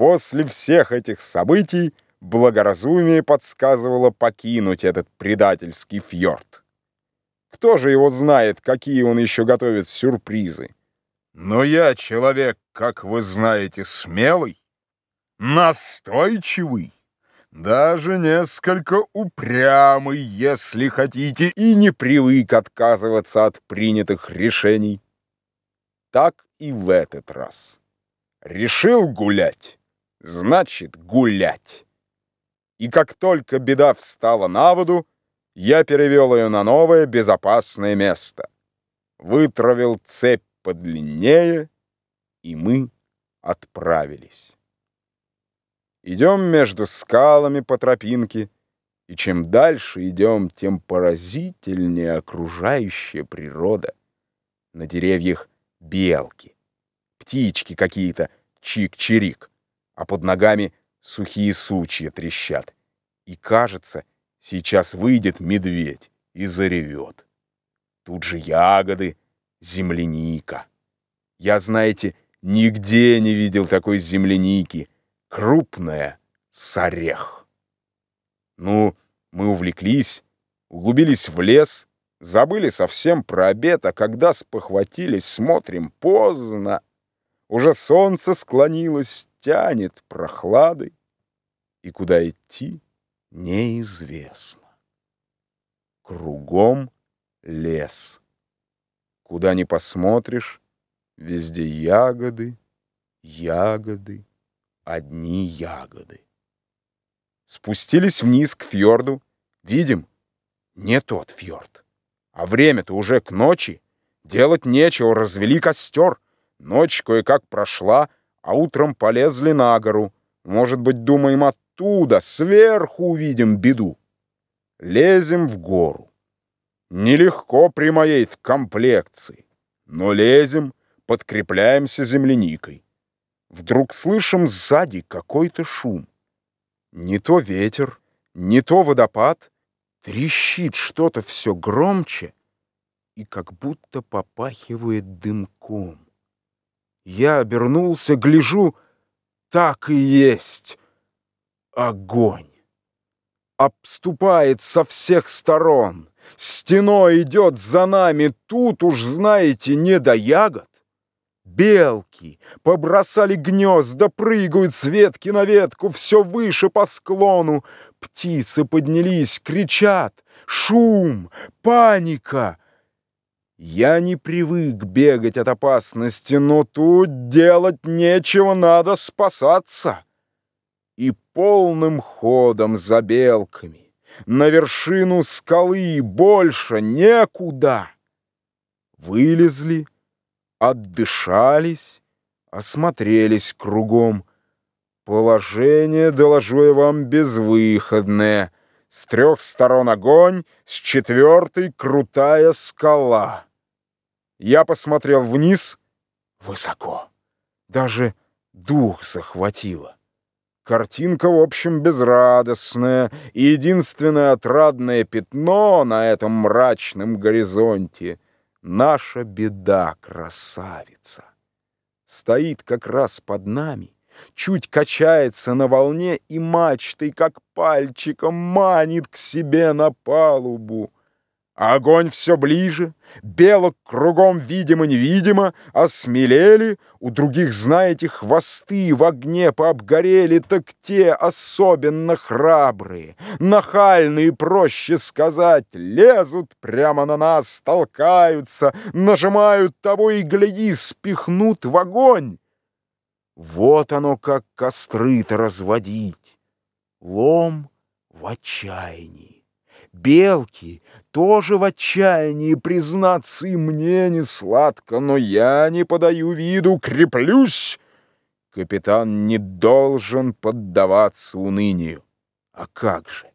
После всех этих событий благоразумие подсказывало покинуть этот предательский фьорд. Кто же его знает, какие он еще готовит сюрпризы? Но я человек, как вы знаете, смелый, настойчивый, даже несколько упрямый, если хотите, и не привык отказываться от принятых решений. Так и в этот раз. Решил гулять, значит гулять. И как только беда встала на воду, я перевел ее на новое безопасное место. Вытравил цепь подлиннее, и мы отправились. Идем между скалами по тропинке, и чем дальше идем, тем поразительнее окружающая природа. На деревьях белки, птички какие-то, чик-чирик, а под ногами сухие сучья трещат. И кажется, сейчас выйдет медведь и заревет. Тут же ягоды, земляника. Я, знаете, нигде не видел такой земляники — крупная с орех. Ну, мы увлеклись, углубились в лес, забыли совсем про обед, а когда спохватились, смотрим поздно. Уже солнце склонилось, тянет прохладой, и куда идти неизвестно. Кругом лес. Куда ни посмотришь, везде ягоды, ягоды одни ягоды. Спустились вниз к фьорду. Видим, не тот фьорд. А время-то уже к ночи. Делать нечего, развели костер. Ночь кое-как прошла, а утром полезли на гору. Может быть, думаем, оттуда, сверху увидим беду. Лезем в гору. Нелегко при моей комплекции, но лезем, подкрепляемся земляникой. Вдруг слышим сзади какой-то шум. Не то ветер, не то водопад. Трещит что-то все громче и как будто попахивает дымком. Я обернулся, гляжу, так и есть огонь. Обступает со всех сторон, стеной идет за нами, тут уж, знаете, не до ягод. Белки побросали гнезда, прыгают с ветки на ветку, все выше по склону. Птицы поднялись, кричат. Шум, паника. Я не привык бегать от опасности, но тут делать нечего, надо спасаться. И полным ходом за белками на вершину скалы больше некуда. Вылезли, отдышались, осмотрелись кругом. Положение, доложу я вам, безвыходное. С трех сторон огонь, с четвертой крутая скала. Я посмотрел вниз, высоко. Даже дух захватило. Картинка, в общем, безрадостная, и единственное отрадное пятно на этом мрачном горизонте — Наша беда, красавица, Стоит как раз под нами, Чуть качается на волне И мачтой, как пальчиком, Манит к себе на палубу. А огонь все ближе, белок кругом видимо-невидимо, Осмелели, у других, знаете, хвосты в огне пообгорели, Так те особенно храбрые, нахальные, проще сказать, Лезут прямо на нас, толкаются, нажимают того и, гляди, спихнут в огонь. Вот оно, как костры-то разводить, лом в отчаянии. Белки тоже в отчаянии признаться, и мне не сладко, но я не подаю виду, креплюсь. Капитан не должен поддаваться унынию. А как же?